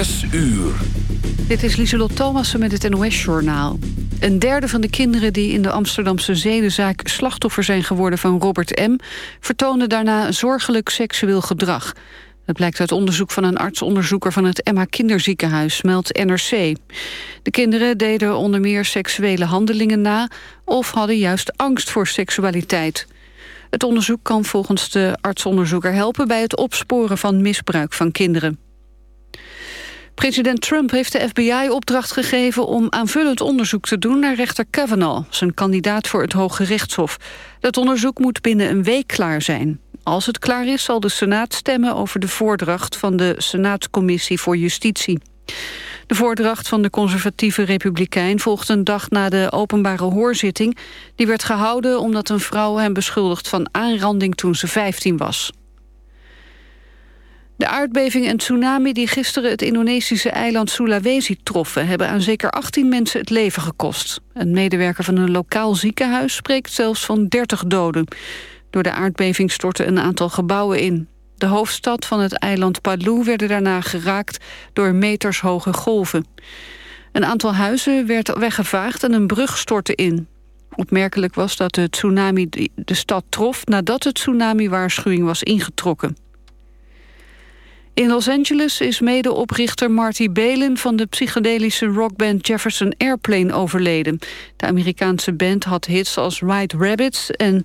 Uur. Dit is Lieselot Thomassen met het NOS-journaal. Een derde van de kinderen die in de Amsterdamse zedenzaak... slachtoffer zijn geworden van Robert M... vertoonde daarna zorgelijk seksueel gedrag. Dat blijkt uit onderzoek van een artsonderzoeker... van het Emma Kinderziekenhuis, meldt NRC. De kinderen deden onder meer seksuele handelingen na... of hadden juist angst voor seksualiteit. Het onderzoek kan volgens de artsonderzoeker helpen... bij het opsporen van misbruik van kinderen. President Trump heeft de FBI opdracht gegeven om aanvullend onderzoek te doen naar rechter Kavanaugh, zijn kandidaat voor het Hoge Rechtshof. Dat onderzoek moet binnen een week klaar zijn. Als het klaar is, zal de Senaat stemmen over de voordracht van de Senaatscommissie voor Justitie. De voordracht van de conservatieve republikein volgt een dag na de openbare hoorzitting. Die werd gehouden omdat een vrouw hem beschuldigt van aanranding toen ze 15 was. De aardbeving en tsunami die gisteren het Indonesische eiland Sulawesi troffen... hebben aan zeker 18 mensen het leven gekost. Een medewerker van een lokaal ziekenhuis spreekt zelfs van 30 doden. Door de aardbeving stortten een aantal gebouwen in. De hoofdstad van het eiland Palu werden daarna geraakt door metershoge golven. Een aantal huizen werd weggevaagd en een brug stortte in. Opmerkelijk was dat de tsunami de stad trof nadat de tsunami-waarschuwing was ingetrokken. In Los Angeles is medeoprichter Marty Balin van de psychedelische rockband Jefferson Airplane overleden. De Amerikaanse band had hits als White Rabbits en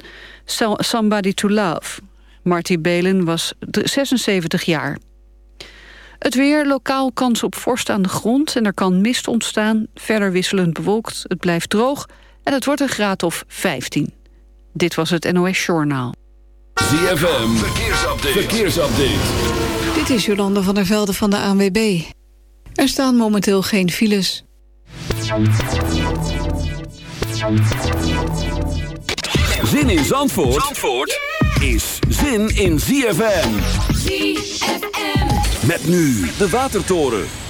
Somebody to Love. Marty Balin was 76 jaar. Het weer, lokaal kans op vorst aan de grond en er kan mist ontstaan. Verder wisselend bewolkt, het blijft droog en het wordt een graad of 15. Dit was het NOS Journaal. ZFM, verkeersupdate. verkeersupdate. Dit is Jolanda van der Velde van de ANWB. Er staan momenteel geen files. Zin in Zandvoort, Zandvoort is zin in ZFM. ZFM. Met nu de Watertoren.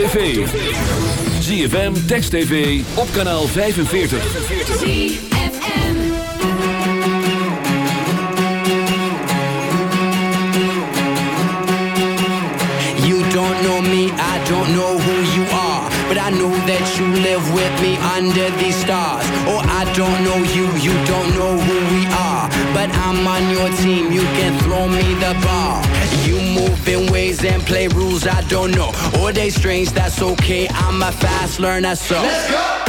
tv. ZFM, Text TV, op kanaal 45. You don't know me, I don't know who you are. But I know that you live with me under these stars. Oh, I don't know you, you don't know who we are. But I'm on your team, you can throw me the ball. You move in ways and play rules I don't know Four days strings, that's okay. I'm a fast learner, so let's go.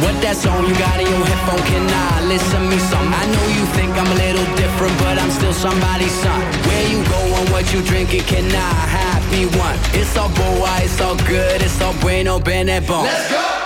What that song you got in your headphone? Can I listen to me some? I know you think I'm a little different, but I'm still somebody's son. Where you going? What you drinking? Can I have me one? It's all boy, it's all good, it's all bueno, bene bon. Let's go.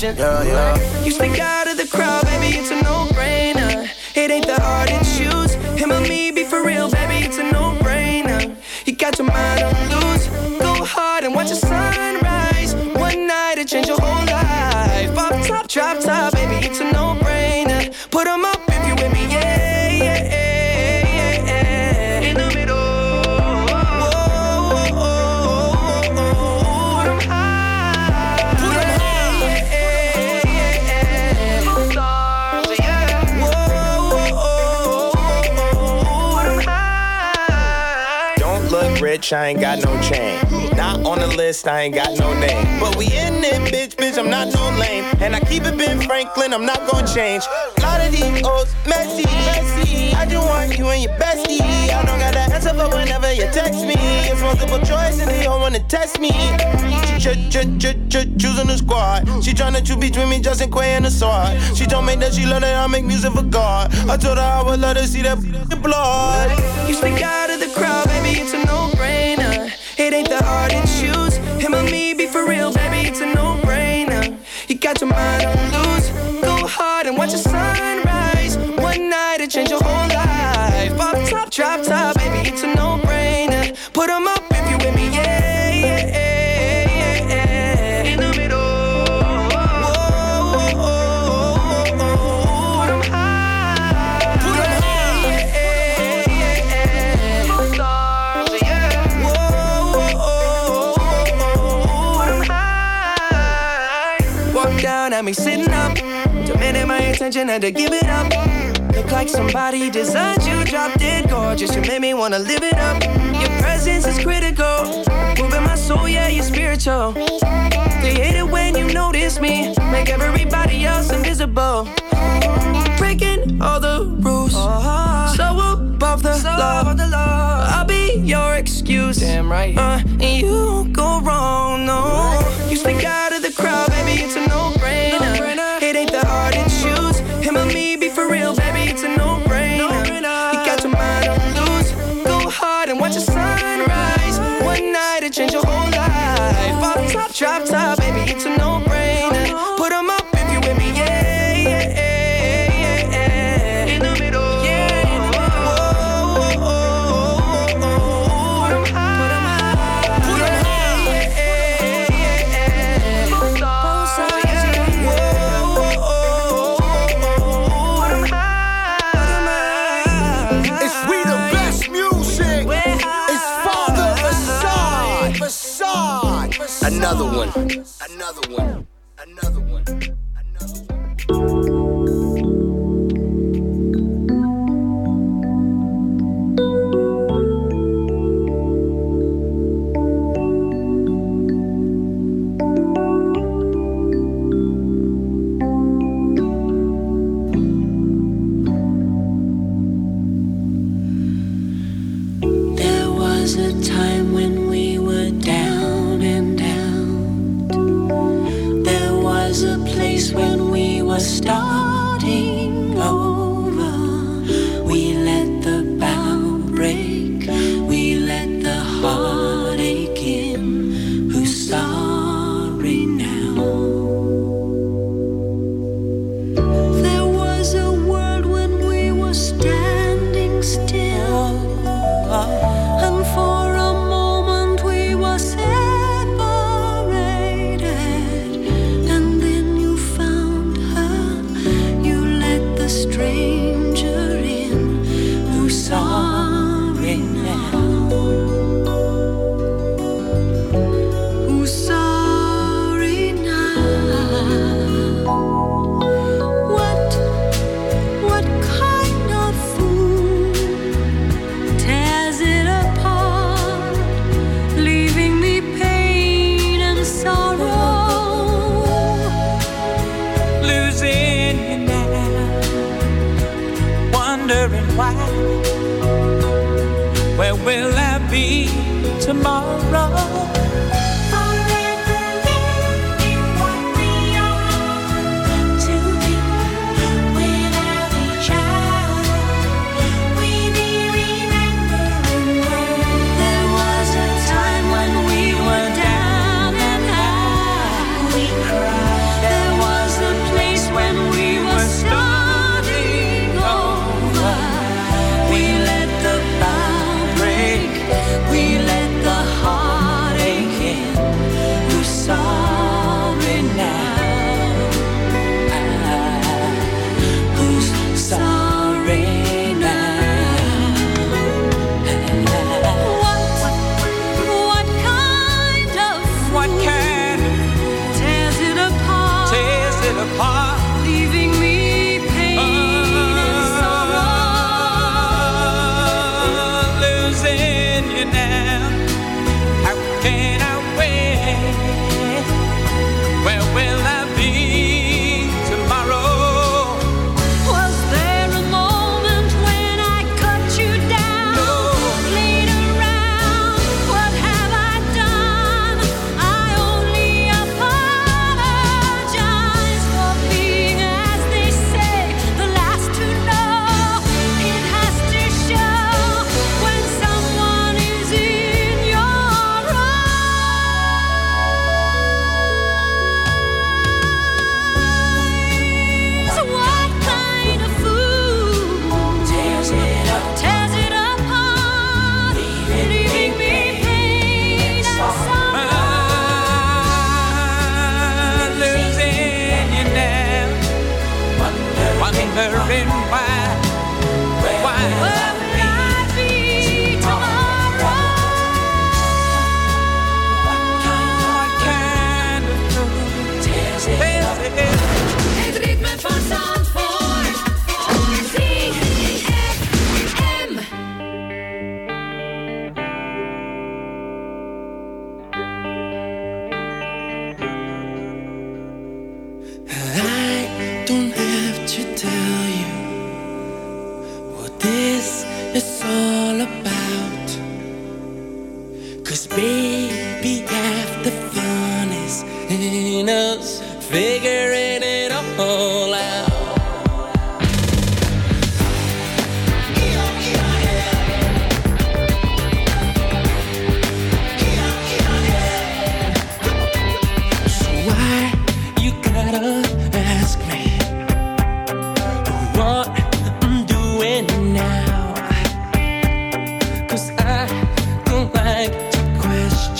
Yeah. bitch, I ain't got no chain. Not on the list, I ain't got no name. But we in it, bitch, bitch, I'm not no lame. And I keep it Ben Franklin, I'm not gonna change. A lot of these old messy, messy. I just want you and your bestie. I don't got an answer for whenever you text me. It's multiple choice and they all wanna test me. Ch ch ch ch choosing the squad. She tryna choose between me, Justin Quay and the sword. She told me that she love that I make music for God. I told her I would love to see that blood. You still got of the crowd, baby, it's a no-brainer. It ain't the hard to choose. Him or me, be for real, baby, it's a no-brainer. You got your mind on lose. Go hard and watch your sign. attention, had to give it up. Look like somebody designed you, Dropped it gorgeous. You made me wanna live it up. Your presence is critical, moving my soul, yeah, you're spiritual. They hate it when you notice me, make everybody else invisible.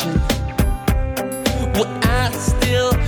imagine? Would I still?